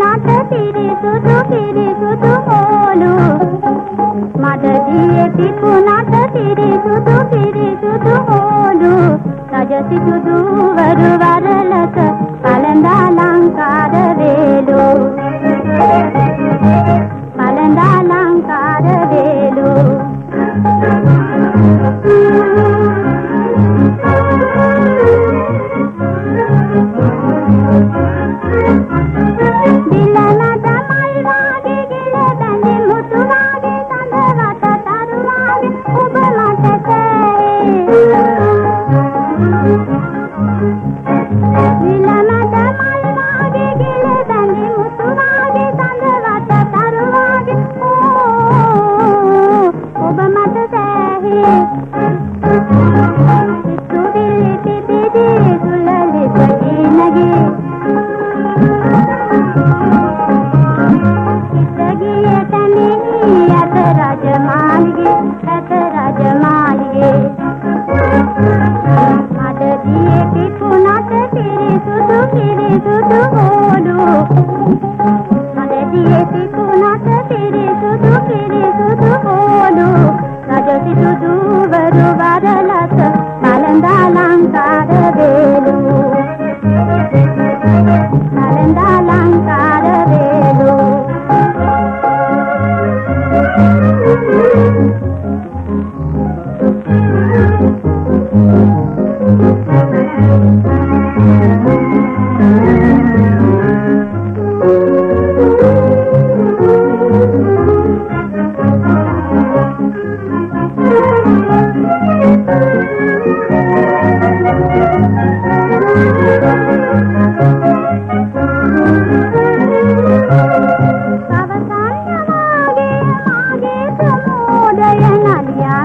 నాట తిరుగుతూ తిరుగుతూ పోలు మదది ఎపికు నాట తిరుగుతూ తిరుగుతూ పోలు సజసి దూవరు cantar de velo